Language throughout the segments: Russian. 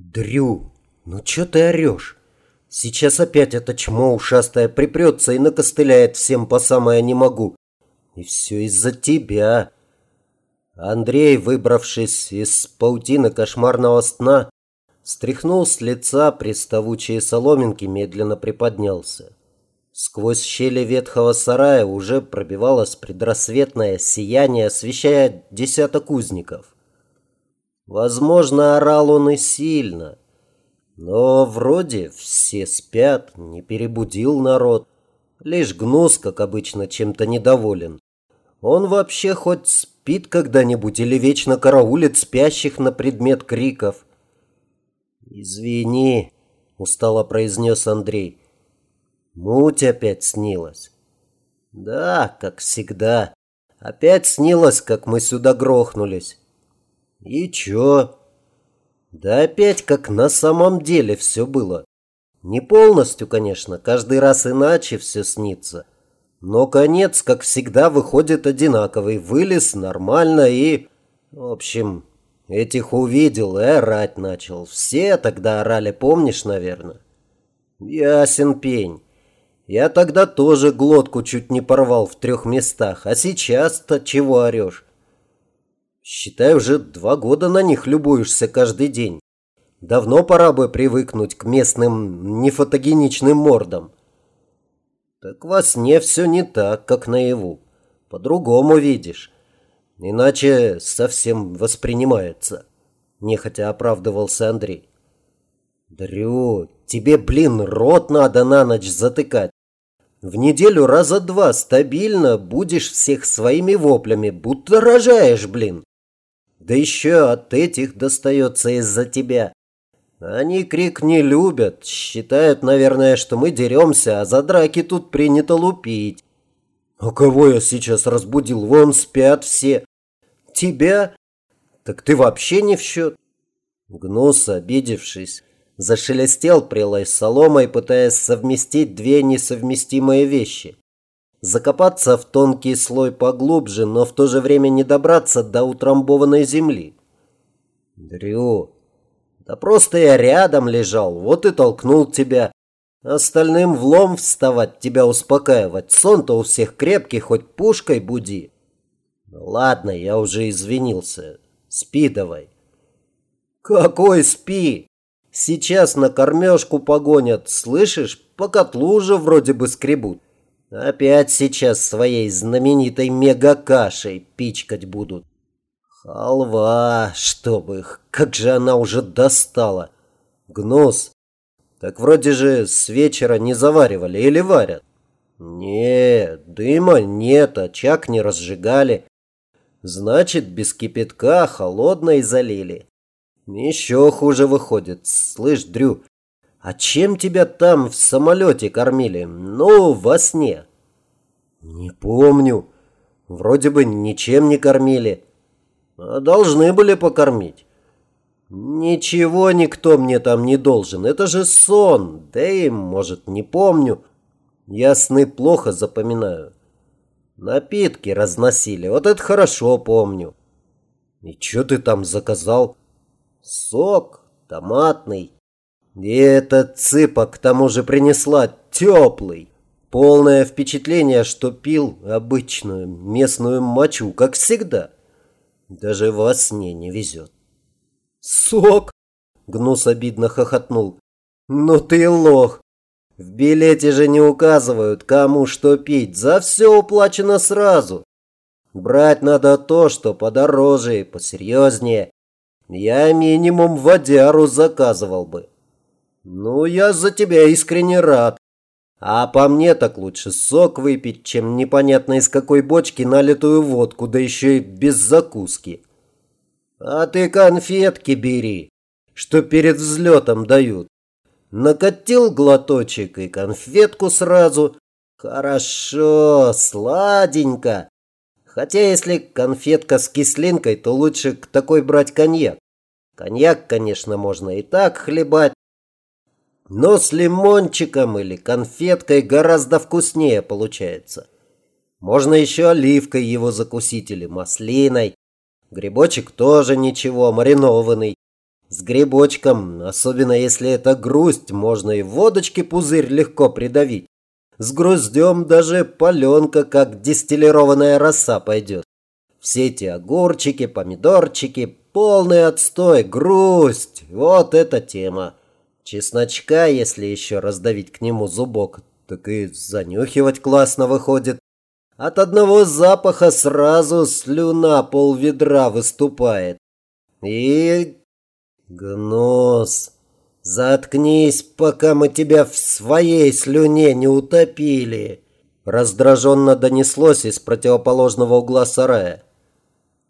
Дрю, ну чё ты орёшь? Сейчас опять это чмо ушастое припрется и накостыляет всем по самое не могу. И все из-за тебя. Андрей, выбравшись из паутины кошмарного сна, стряхнул с лица приставучие соломинки, медленно приподнялся. Сквозь щели ветхого сарая уже пробивалось предрассветное сияние, освещая десяток узников. Возможно, орал он и сильно, но вроде все спят, не перебудил народ. Лишь Гнус, как обычно, чем-то недоволен. Он вообще хоть спит когда-нибудь или вечно караулит спящих на предмет криков? «Извини», — устало произнес Андрей. Муть опять снилась. Да, как всегда. Опять снилось, как мы сюда грохнулись. И чё? Да опять как на самом деле все было. Не полностью, конечно, каждый раз иначе все снится. Но конец, как всегда, выходит одинаковый. Вылез нормально и... В общем, этих увидел и орать начал. Все тогда орали, помнишь, наверное? Ясен пень. Я тогда тоже глотку чуть не порвал в трех местах, а сейчас-то чего орешь? Считай, уже два года на них любуешься каждый день. Давно пора бы привыкнуть к местным нефотогеничным мордам. Так во сне все не так, как наяву. По-другому видишь. Иначе совсем воспринимается. Нехотя оправдывался Андрей. Дрю, тебе, блин, рот надо на ночь затыкать. В неделю раза два стабильно будешь всех своими воплями, будто рожаешь, блин. Да еще от этих достается из-за тебя. Они крик не любят, считают, наверное, что мы деремся, а за драки тут принято лупить. А кого я сейчас разбудил? Вон спят все. Тебя? Так ты вообще не в счет. Гнус, обидевшись, Зашелестел прелой соломой, пытаясь совместить две несовместимые вещи. Закопаться в тонкий слой поглубже, но в то же время не добраться до утрамбованной земли. Дрю, да просто я рядом лежал, вот и толкнул тебя. Остальным влом вставать, тебя успокаивать. Сон-то у всех крепкий, хоть пушкой буди. Ну ладно, я уже извинился. Спи давай. Какой спи? Сейчас на кормежку погонят, слышишь? По котлу уже вроде бы скребут. Опять сейчас своей знаменитой мегакашей пичкать будут. Халва, чтоб их, как же она уже достала. Гнус, так вроде же с вечера не заваривали или варят? Нет, дыма нет, очаг не разжигали. Значит, без кипятка холодной залили. Еще хуже выходит. Слышь, Дрю, а чем тебя там в самолете кормили? Ну, во сне. Не помню. Вроде бы ничем не кормили. А должны были покормить. Ничего никто мне там не должен. Это же сон. Да и, может, не помню. Я сны плохо запоминаю. Напитки разносили. Вот это хорошо помню. И что ты там заказал? Сок томатный. И эта цыпа к тому же принесла теплый. Полное впечатление, что пил обычную местную мочу, как всегда. Даже во сне не везет. «Сок?» — Гнус обидно хохотнул. «Ну ты лох! В билете же не указывают, кому что пить. За все уплачено сразу. Брать надо то, что подороже и посерьезнее. Я минимум водяру заказывал бы. Ну, я за тебя искренне рад. А по мне так лучше сок выпить, чем непонятно из какой бочки налитую водку, да еще и без закуски. А ты конфетки бери, что перед взлетом дают. Накатил глоточек и конфетку сразу. Хорошо, сладенько. Хотя если конфетка с кислинкой, то лучше к такой брать коньяк. Коньяк, конечно, можно и так хлебать, но с лимончиком или конфеткой гораздо вкуснее получается. Можно еще оливкой его закусить или маслиной. Грибочек тоже ничего, маринованный. С грибочком, особенно если это грусть, можно и водочки пузырь легко придавить. С груздем даже паленка, как дистиллированная роса, пойдет. Все эти огурчики, помидорчики, полный отстой, грусть. Вот эта тема. Чесночка, если еще раздавить к нему зубок, так и занюхивать классно выходит. От одного запаха сразу слюна пол ведра выступает. И «Гнус, заткнись, пока мы тебя в своей слюне не утопили!» Раздраженно донеслось из противоположного угла сарая.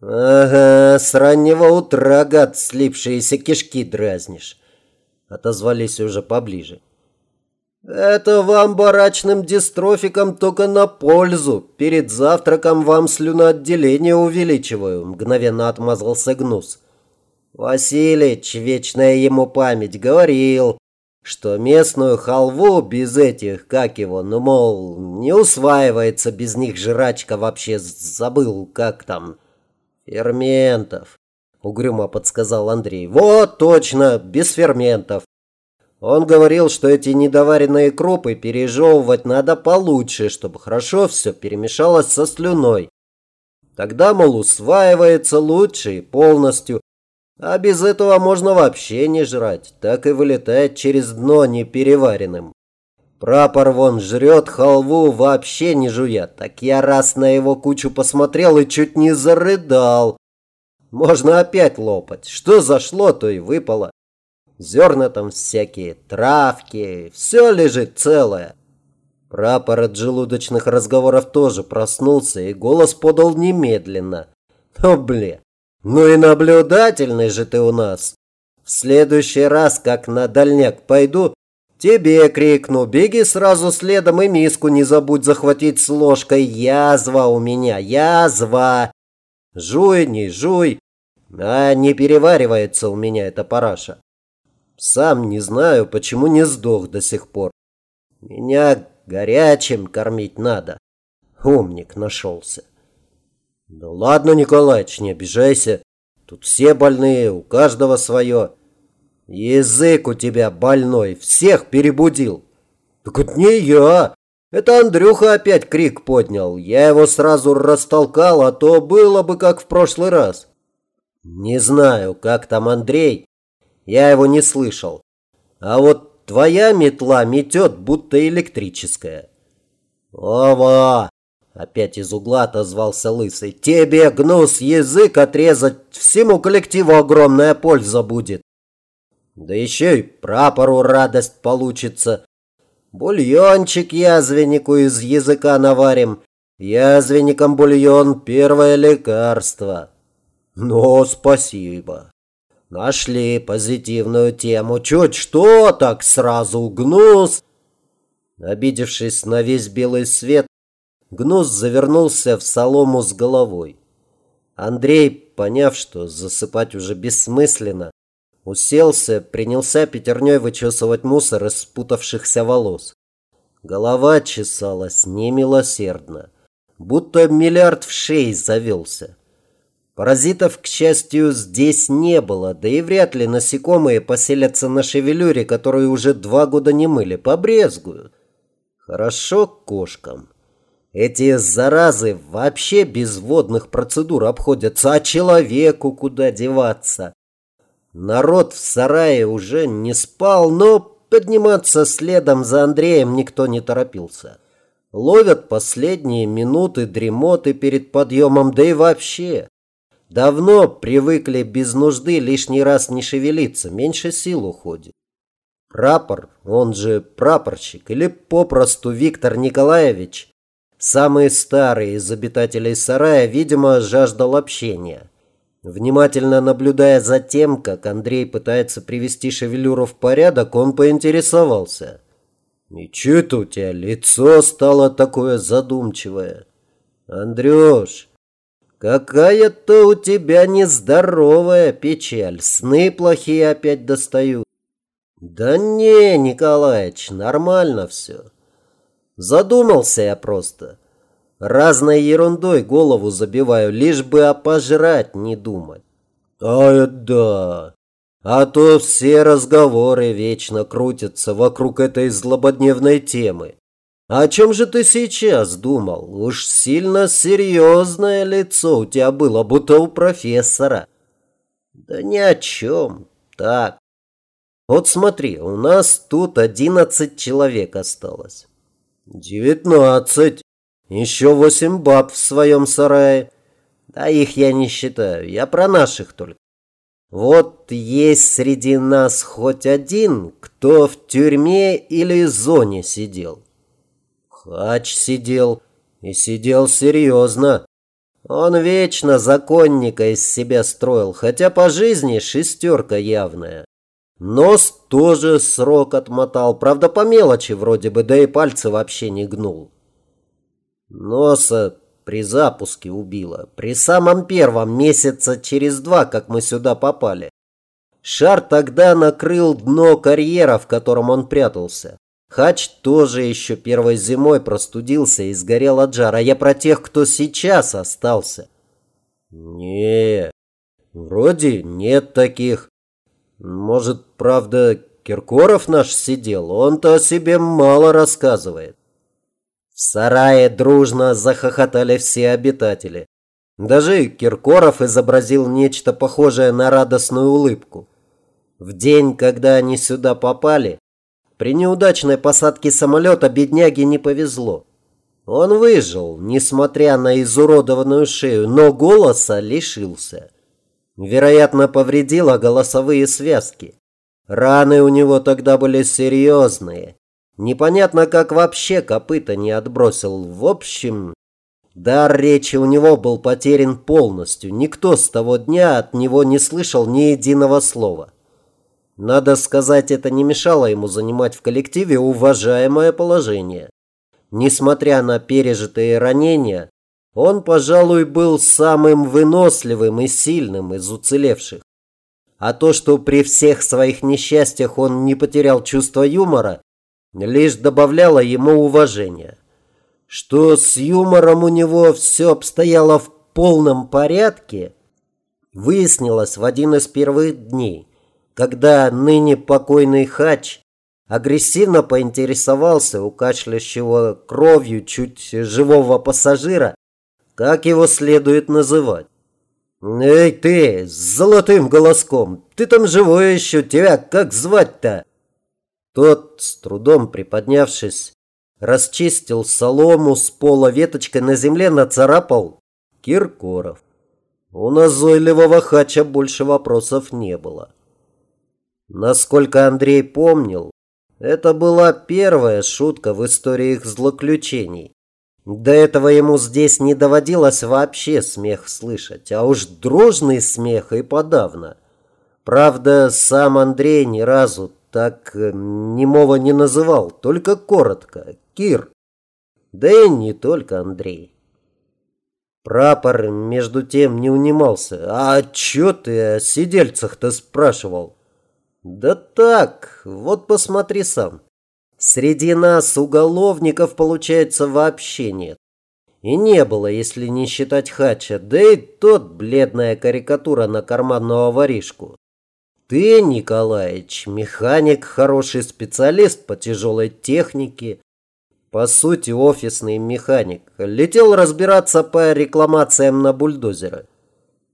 «Ага, с раннего утра, гад, слипшиеся кишки дразнишь!» Отозвались уже поближе. «Это вам, барачным дистрофикам, только на пользу. Перед завтраком вам слюноотделение увеличиваю», мгновенно отмазался Гнус. Василич, вечная ему память, говорил, что местную халву без этих, как его, ну, мол, не усваивается без них жрачка вообще, забыл, как там, ферментов, угрюмо подсказал Андрей. Вот, точно, без ферментов. Он говорил, что эти недоваренные крупы пережевывать надо получше, чтобы хорошо все перемешалось со слюной. Тогда, мол, усваивается лучше и полностью, а без этого можно вообще не жрать, так и вылетает через дно непереваренным. Прапор вон жрет халву, вообще не жуя. Так я раз на его кучу посмотрел и чуть не зарыдал. Можно опять лопать. Что зашло, то и выпало. Зерна там всякие, травки, все лежит целое. Прапор от желудочных разговоров тоже проснулся и голос подал немедленно. О, бле, ну и наблюдательный же ты у нас. В следующий раз, как на дальняк пойду, тебе крикну, беги сразу следом и миску не забудь захватить с ложкой. Язва у меня, язва. Жуй, не жуй, а не переваривается у меня эта параша. Сам не знаю, почему не сдох до сих пор. Меня горячим кормить надо. Умник нашелся. Да ладно, Николаич, не обижайся. Тут все больные, у каждого свое. Язык у тебя больной, всех перебудил. Так это не я. Это Андрюха опять крик поднял. Я его сразу растолкал, а то было бы как в прошлый раз. Не знаю, как там Андрей. Я его не слышал. А вот твоя метла метет, будто электрическая. Ова, Опять из угла отозвался Лысый. Тебе, гнус, язык отрезать всему коллективу огромная польза будет. Да еще и прапору радость получится. Бульончик язвеннику из языка наварим. Язвенникам бульон – первое лекарство. Ну, спасибо. Нашли позитивную тему. Чуть что, так сразу гнус. Обидевшись на весь белый свет, Гнус завернулся в солому с головой. Андрей, поняв, что засыпать уже бессмысленно, уселся, принялся пятерней вычесывать мусор из спутавшихся волос. Голова чесалась немилосердно, будто миллиард в шеи завелся. Паразитов, к счастью, здесь не было, да и вряд ли насекомые поселятся на шевелюре, которую уже два года не мыли, побрезгуют. Хорошо кошкам. Эти заразы вообще без водных процедур обходятся, а человеку куда деваться? Народ в сарае уже не спал, но подниматься следом за Андреем никто не торопился. Ловят последние минуты дремоты перед подъемом, да и вообще. Давно привыкли без нужды лишний раз не шевелиться, меньше сил уходит. Прапор, он же прапорщик, или попросту Виктор Николаевич, Самый старый из обитателей сарая, видимо, жаждал общения. Внимательно наблюдая за тем, как Андрей пытается привести шевелюру в порядок, он поинтересовался. «И чё это у тебя лицо стало такое задумчивое?» «Андрюш, какая-то у тебя нездоровая печаль, сны плохие опять достают». «Да не, Николаич, нормально все». Задумался я просто. Разной ерундой голову забиваю, лишь бы о пожрать не думать. А да. А то все разговоры вечно крутятся вокруг этой злободневной темы. О чем же ты сейчас думал? Уж сильно серьезное лицо у тебя было, будто у профессора. Да ни о чем. Так. Вот смотри, у нас тут одиннадцать человек осталось. Девятнадцать. Еще восемь баб в своем сарае. Да их я не считаю, я про наших только. Вот есть среди нас хоть один, кто в тюрьме или зоне сидел. Хач сидел, и сидел серьезно. Он вечно законника из себя строил, хотя по жизни шестерка явная. Нос тоже срок отмотал, правда по мелочи вроде бы, да и пальцы вообще не гнул. Носа при запуске убило. При самом первом, месяца через два, как мы сюда попали. Шар тогда накрыл дно карьера, в котором он прятался. Хач тоже еще первой зимой простудился и сгорел от жара. Я про тех, кто сейчас остался. Не, вроде нет таких. Может, правда, Киркоров наш сидел? Он-то о себе мало рассказывает. В сарае дружно захохотали все обитатели. Даже Киркоров изобразил нечто похожее на радостную улыбку. В день, когда они сюда попали, при неудачной посадке самолета бедняге не повезло. Он выжил, несмотря на изуродованную шею, но голоса лишился. Вероятно, повредило голосовые связки. Раны у него тогда были серьезные. Непонятно, как вообще копыта не отбросил. В общем, дар речи у него был потерян полностью. Никто с того дня от него не слышал ни единого слова. Надо сказать, это не мешало ему занимать в коллективе уважаемое положение. Несмотря на пережитые ранения, он, пожалуй, был самым выносливым и сильным из уцелевших. А то, что при всех своих несчастьях он не потерял чувство юмора, лишь добавляло ему уважения. Что с юмором у него все обстояло в полном порядке, выяснилось в один из первых дней, когда ныне покойный хач агрессивно поинтересовался у кашлящего кровью чуть живого пассажира, как его следует называть. «Эй ты, с золотым голоском, ты там живой еще, тебя как звать-то?» Тот, с трудом приподнявшись, расчистил солому с пола веточкой на земле, нацарапал Киркоров. У назойливого хача больше вопросов не было. Насколько Андрей помнил, это была первая шутка в истории их злоключений. До этого ему здесь не доводилось вообще смех слышать, а уж дружный смех и подавно. Правда, сам Андрей ни разу так э, немого не называл, только коротко. Кир. Да и не только Андрей. Прапор, между тем, не унимался. «А чё ты о сидельцах-то спрашивал?» «Да так, вот посмотри сам. Среди нас уголовников, получается, вообще нет. И не было, если не считать Хача, да и тот бледная карикатура на карманного воришку. Ты, Николаевич, механик, хороший специалист по тяжелой технике. По сути, офисный механик. Летел разбираться по рекламациям на бульдозера.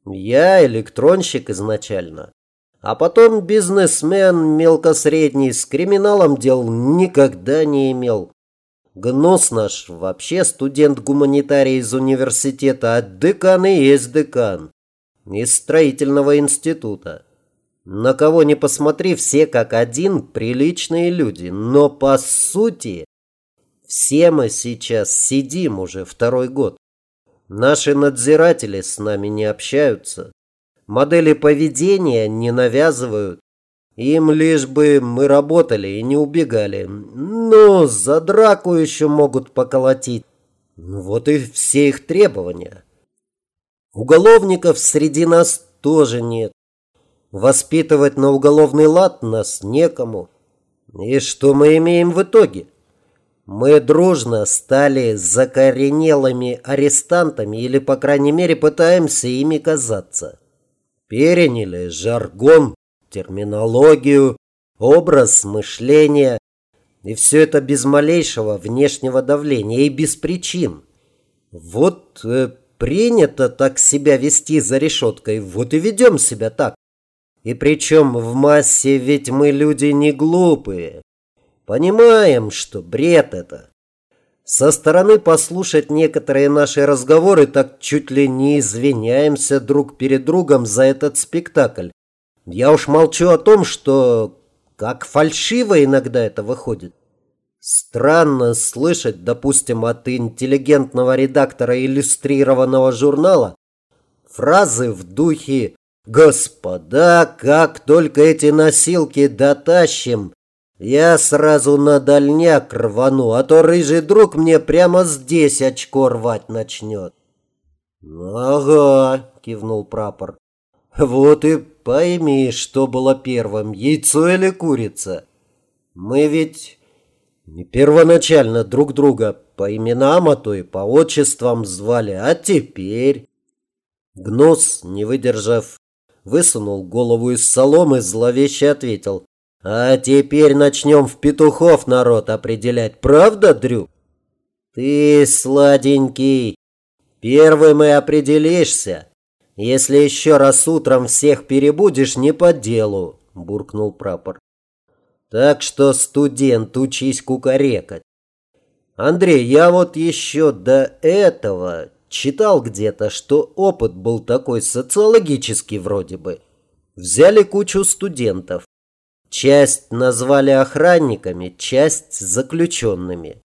Я электронщик изначально. А потом бизнесмен мелкосредний с криминалом дел никогда не имел. Гнус наш вообще студент-гуманитарий из университета, а декан и есть декан. Из строительного института. На кого не посмотри, все как один приличные люди. Но по сути, все мы сейчас сидим уже второй год. Наши надзиратели с нами не общаются. Модели поведения не навязывают. Им лишь бы мы работали и не убегали. Но за драку еще могут поколотить. Вот и все их требования. Уголовников среди нас тоже нет. Воспитывать на уголовный лад нас некому. И что мы имеем в итоге? Мы дружно стали закоренелыми арестантами или, по крайней мере, пытаемся ими казаться. Переняли жаргон, терминологию, образ мышления. И все это без малейшего внешнего давления и без причин. Вот э, принято так себя вести за решеткой, вот и ведем себя так. И причем в массе ведь мы люди не глупые. Понимаем, что бред это. Со стороны послушать некоторые наши разговоры так чуть ли не извиняемся друг перед другом за этот спектакль. Я уж молчу о том, что как фальшиво иногда это выходит. Странно слышать, допустим, от интеллигентного редактора иллюстрированного журнала фразы в духе «Господа, как только эти носилки дотащим, я сразу на дальняк рвану, а то рыжий друг мне прямо здесь очко рвать начнет. Ага, кивнул прапор. Вот и пойми, что было первым, яйцо или курица. Мы ведь не первоначально друг друга по именам, а то и по отчествам звали, а теперь... Гнус, не выдержав, высунул голову из соломы, зловеще ответил. А теперь начнем в петухов народ определять, правда, Дрю? Ты, сладенький, первым и определишься. Если еще раз утром всех перебудешь, не по делу, буркнул прапор. Так что, студент, учись кукарекать. Андрей, я вот еще до этого читал где-то, что опыт был такой социологический вроде бы. Взяли кучу студентов, Часть назвали охранниками, часть заключенными.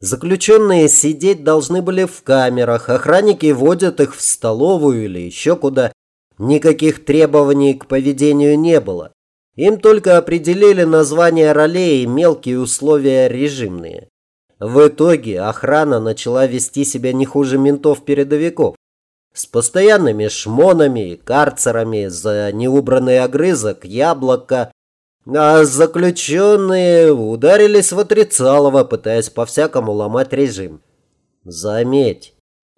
Заключенные сидеть должны были в камерах, охранники водят их в столовую или еще куда. Никаких требований к поведению не было. Им только определили название ролей и мелкие условия режимные. В итоге охрана начала вести себя не хуже ментов-передовиков. С постоянными шмонами и карцерами за неубранный огрызок, яблоко, а заключенные ударились в отрицалово, пытаясь по-всякому ломать режим. Заметь,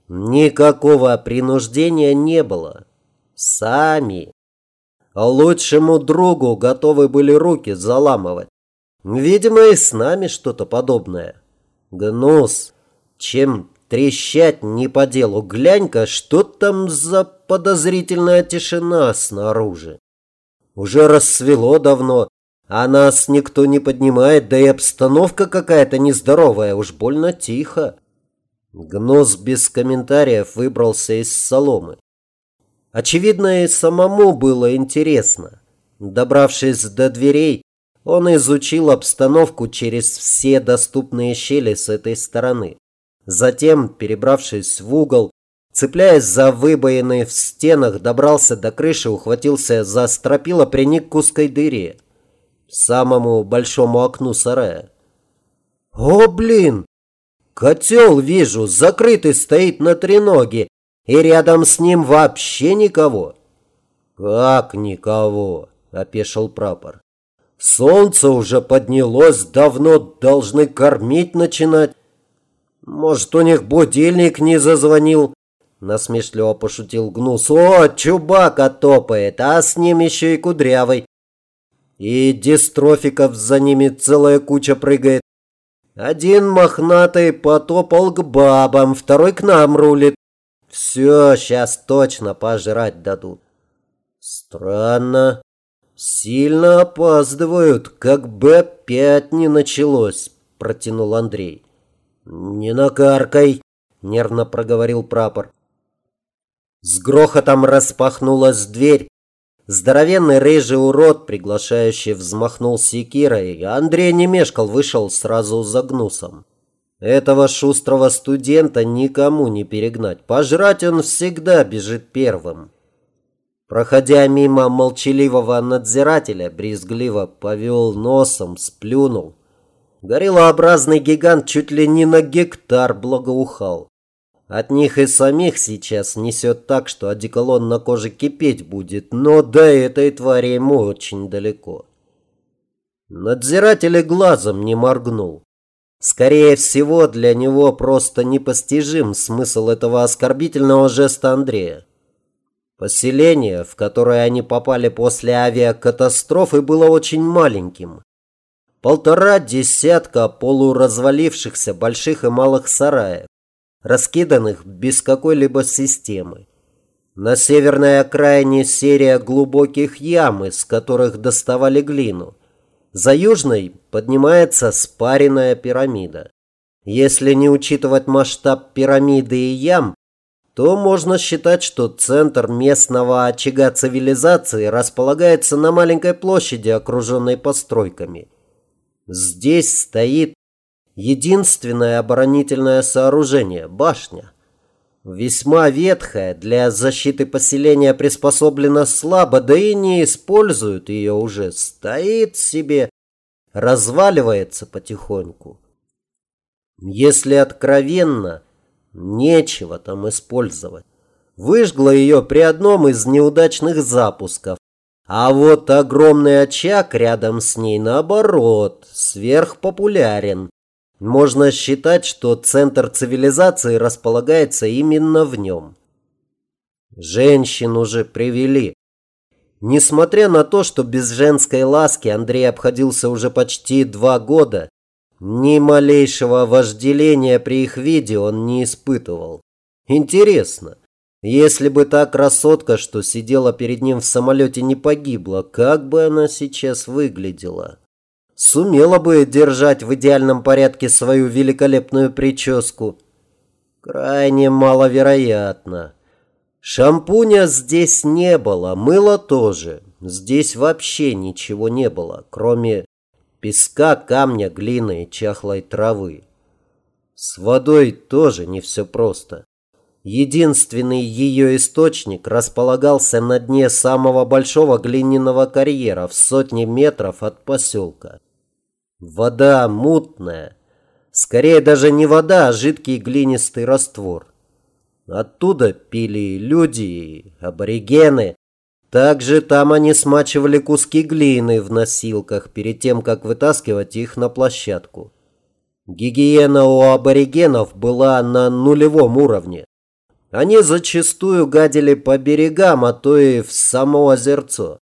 никакого принуждения не было. Сами. Лучшему другу готовы были руки заламывать. Видимо, и с нами что-то подобное. Гнус, чем трещать не по делу, глянь-ка, что там за подозрительная тишина снаружи. Уже рассвело давно, а нас никто не поднимает, да и обстановка какая-то нездоровая, уж больно тихо. Гнос без комментариев выбрался из соломы. Очевидно, и самому было интересно. Добравшись до дверей, он изучил обстановку через все доступные щели с этой стороны. Затем, перебравшись в угол, цепляясь за выбоины в стенах, добрался до крыши, ухватился за стропила, приник к узкой дыре самому большому окну сарая. «О, блин! Котел вижу, закрытый стоит на треноге, и рядом с ним вообще никого». «Как никого?» – опешил прапор. «Солнце уже поднялось, давно должны кормить начинать. Может, у них будильник не зазвонил?» Насмешливо пошутил Гнус. «О, Чубака топает, а с ним еще и Кудрявый. И дистрофиков за ними целая куча прыгает. Один мохнатый потопал к бабам, второй к нам рулит. Все, сейчас точно пожрать дадут. Странно. Сильно опаздывают, как бы опять не началось, протянул Андрей. Не накаркай, нервно проговорил прапор. С грохотом распахнулась дверь, Здоровенный рыжий урод, приглашающий, взмахнул секирой, Андрей не мешкал, вышел сразу за гнусом. Этого шустрого студента никому не перегнать. Пожрать он всегда бежит первым. Проходя мимо молчаливого надзирателя, брезгливо повел носом, сплюнул. Гориллообразный гигант чуть ли не на гектар благоухал. От них и самих сейчас несет так, что одеколон на коже кипеть будет, но до этой твари ему очень далеко. Надзиратель глазом не моргнул. Скорее всего, для него просто непостижим смысл этого оскорбительного жеста Андрея. Поселение, в которое они попали после авиакатастрофы, было очень маленьким. Полтора десятка полуразвалившихся больших и малых сараев, раскиданных без какой-либо системы. На северной окраине серия глубоких ям, из которых доставали глину. За южной поднимается спаренная пирамида. Если не учитывать масштаб пирамиды и ям, то можно считать, что центр местного очага цивилизации располагается на маленькой площади, окруженной постройками. Здесь стоит единственное оборонительное сооружение – башня. Весьма ветхая, для защиты поселения приспособлена слабо, да и не используют ее уже. Стоит себе, разваливается потихоньку. Если откровенно, нечего там использовать. Выжгла ее при одном из неудачных запусков. А вот огромный очаг рядом с ней, наоборот, сверхпопулярен. Можно считать, что центр цивилизации располагается именно в нем. Женщин уже привели. Несмотря на то, что без женской ласки Андрей обходился уже почти два года, ни малейшего вожделения при их виде он не испытывал. Интересно, если бы та красотка, что сидела перед ним в самолете, не погибла, как бы она сейчас выглядела? Сумела бы держать в идеальном порядке свою великолепную прическу? Крайне маловероятно. Шампуня здесь не было, мыла тоже. Здесь вообще ничего не было, кроме песка, камня, глины и чахлой травы. С водой тоже не все просто. Единственный ее источник располагался на дне самого большого глиняного карьера в сотни метров от поселка. Вода мутная, скорее даже не вода, а жидкий глинистый раствор. Оттуда пили люди, аборигены, также там они смачивали куски глины в носилках перед тем, как вытаскивать их на площадку. Гигиена у аборигенов была на нулевом уровне. Они зачастую гадили по берегам, а то и в само озерцо.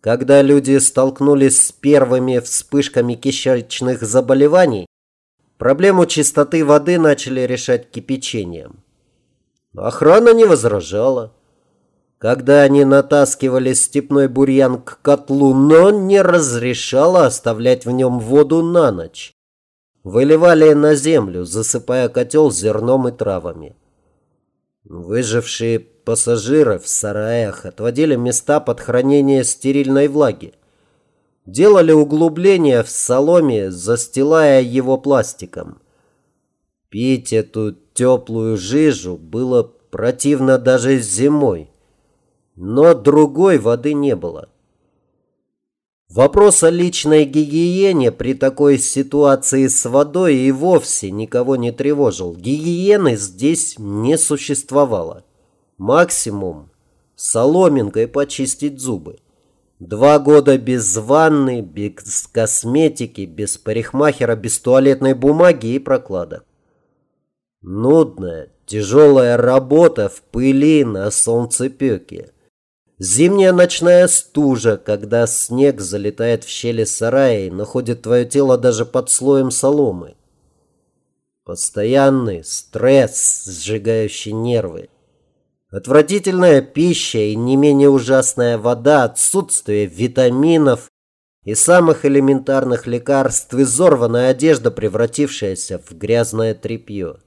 Когда люди столкнулись с первыми вспышками кишечных заболеваний, проблему чистоты воды начали решать кипячением. Охрана не возражала когда они натаскивали степной бурьян к котлу, но не разрешала оставлять в нем воду на ночь. Выливали на землю, засыпая котел зерном и травами. Выжившие пассажиры в сараях отводили места под хранение стерильной влаги. Делали углубления в соломе, застилая его пластиком. Пить эту теплую жижу было противно даже зимой но другой воды не было. Вопрос о личной гигиене при такой ситуации с водой и вовсе никого не тревожил. Гигиены здесь не существовало. Максимум соломинкой почистить зубы. Два года без ванны, без косметики, без парикмахера, без туалетной бумаги и прокладок. Нудная, тяжелая работа в пыли на солнцепеке. Зимняя ночная стужа, когда снег залетает в щели сарая и находит твое тело даже под слоем соломы. Постоянный стресс, сжигающий нервы. Отвратительная пища и не менее ужасная вода, отсутствие витаминов и самых элементарных лекарств, изорванная одежда, превратившаяся в грязное тряпье.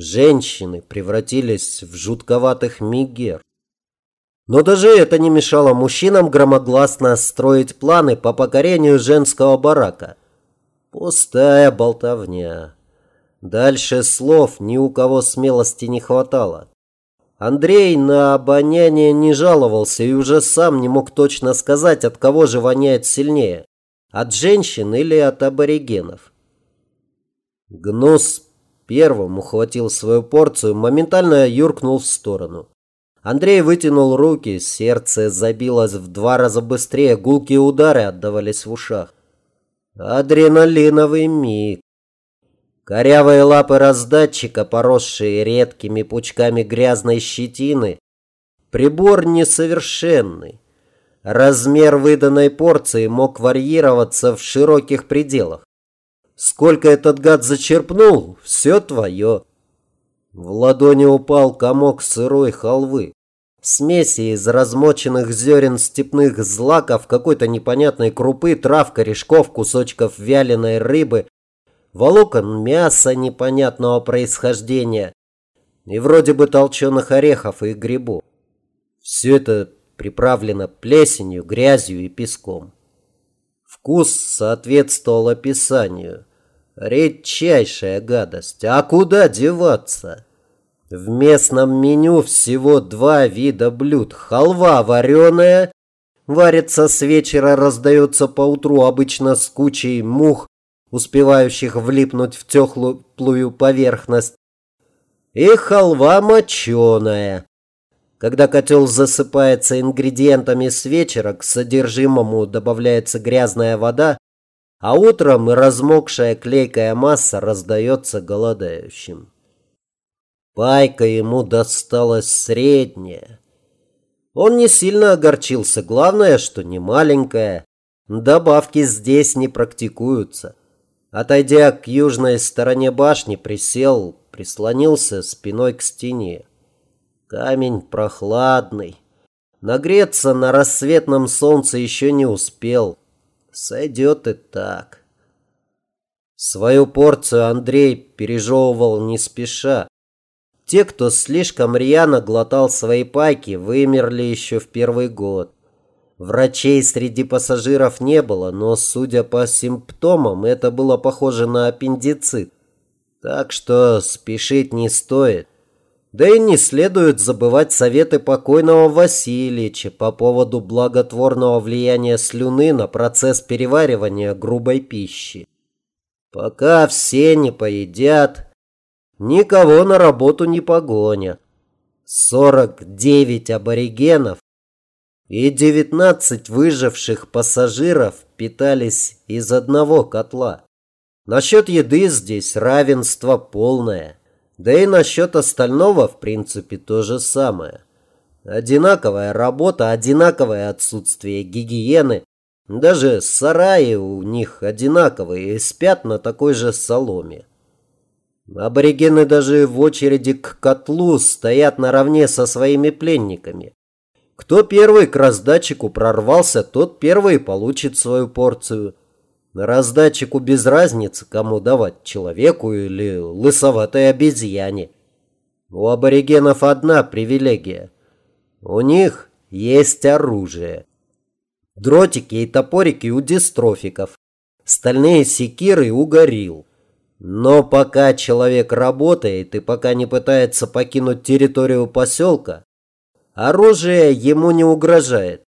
Женщины превратились в жутковатых мигер. Но даже это не мешало мужчинам громогласно строить планы по покорению женского барака. Пустая болтовня. Дальше слов ни у кого смелости не хватало. Андрей на обоняние не жаловался и уже сам не мог точно сказать, от кого же воняет сильнее. От женщин или от аборигенов. Гнус Первым ухватил свою порцию, моментально юркнул в сторону. Андрей вытянул руки, сердце забилось в два раза быстрее, гулкие удары отдавались в ушах. Адреналиновый миг. Корявые лапы раздатчика, поросшие редкими пучками грязной щетины. Прибор несовершенный. Размер выданной порции мог варьироваться в широких пределах. Сколько этот гад зачерпнул, все твое. В ладони упал комок сырой халвы. Смеси из размоченных зерен степных злаков, какой-то непонятной крупы, трав, корешков, кусочков вяленой рыбы, волокон мяса непонятного происхождения и вроде бы толченых орехов и грибов. Все это приправлено плесенью, грязью и песком. Вкус соответствовал описанию. Редчайшая гадость. А куда деваться? В местном меню всего два вида блюд. Халва вареная, варится с вечера, раздается по утру обычно с кучей мух, успевающих влипнуть в теплую поверхность. И халва моченая. Когда котел засыпается ингредиентами с вечера, к содержимому добавляется грязная вода, а утром размокшая клейкая масса раздается голодающим. Пайка ему досталась средняя. Он не сильно огорчился, главное, что не маленькая. Добавки здесь не практикуются. Отойдя к южной стороне башни, присел, прислонился спиной к стене. Камень прохладный. Нагреться на рассветном солнце еще не успел. Сойдет и так. Свою порцию Андрей пережевывал не спеша. Те, кто слишком рьяно глотал свои пайки, вымерли еще в первый год. Врачей среди пассажиров не было, но, судя по симптомам, это было похоже на аппендицит. Так что спешить не стоит. Да и не следует забывать советы покойного Васильича по поводу благотворного влияния слюны на процесс переваривания грубой пищи. Пока все не поедят, никого на работу не погонят. 49 аборигенов и 19 выживших пассажиров питались из одного котла. Насчет еды здесь равенство полное. Да и насчет остального, в принципе, то же самое. Одинаковая работа, одинаковое отсутствие гигиены. Даже сараи у них одинаковые и спят на такой же соломе. Аборигены даже в очереди к котлу стоят наравне со своими пленниками. Кто первый к раздатчику прорвался, тот первый получит свою порцию – Раздатчику без разницы, кому давать, человеку или лысоватой обезьяне. У аборигенов одна привилегия. У них есть оружие. Дротики и топорики у дистрофиков. Стальные секиры у горилл. Но пока человек работает и пока не пытается покинуть территорию поселка, оружие ему не угрожает.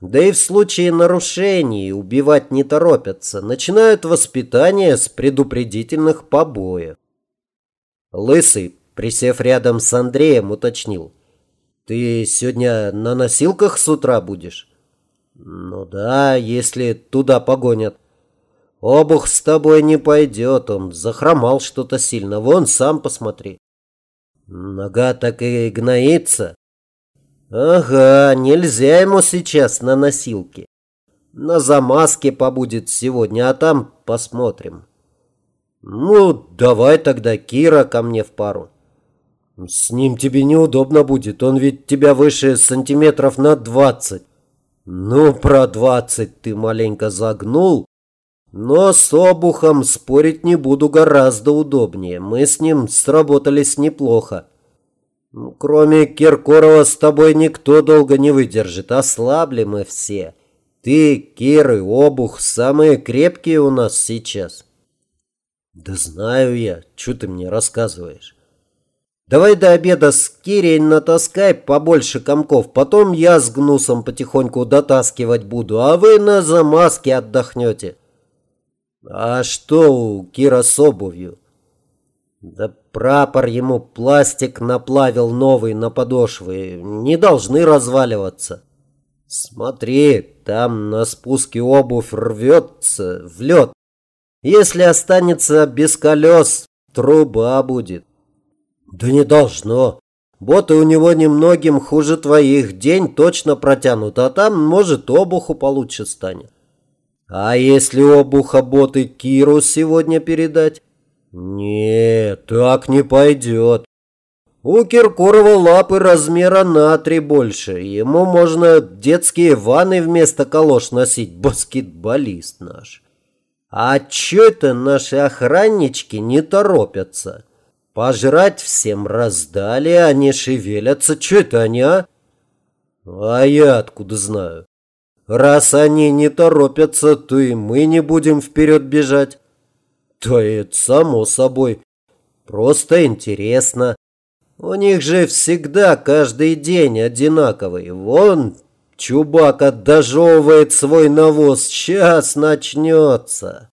Да и в случае нарушений убивать не торопятся, начинают воспитание с предупредительных побоев. Лысый, присев рядом с Андреем, уточнил. «Ты сегодня на носилках с утра будешь?» «Ну да, если туда погонят». «Обух с тобой не пойдет, он захромал что-то сильно, вон сам посмотри». «Нога так и гноится». Ага, нельзя ему сейчас на носилке. На замазке побудет сегодня, а там посмотрим. Ну, давай тогда Кира ко мне в пару. С ним тебе неудобно будет, он ведь тебя выше сантиметров на двадцать. Ну, про двадцать ты маленько загнул. Но с обухом спорить не буду гораздо удобнее. Мы с ним сработались неплохо. Ну, кроме Киркорова с тобой никто долго не выдержит. Ослабли мы все. Ты, Кир и Обух самые крепкие у нас сейчас. Да знаю я. Что ты мне рассказываешь? Давай до обеда с Кирей натаскай побольше комков. Потом я с Гнусом потихоньку дотаскивать буду, а вы на замазке отдохнете. А что у Кира с обувью? Да прапор ему пластик наплавил новый на подошвы. Не должны разваливаться. Смотри, там на спуске обувь рвется в лед. Если останется без колес, труба будет. Да не должно. Боты у него немногим хуже твоих. День точно протянут, а там, может, обуху получше станет. А если обуха боты Киру сегодня передать? Нет, так не пойдет. У Киркорова лапы размера на три больше. Ему можно детские ванны вместо колош носить, баскетболист наш. А чё это наши охраннички не торопятся? Пожрать всем раздали, они шевелятся. Чё это они, а? А я откуда знаю? Раз они не торопятся, то и мы не будем вперед бежать. То это само собой. Просто интересно. У них же всегда каждый день одинаковый. Вон Чубака дожевывает свой навоз. Сейчас начнется.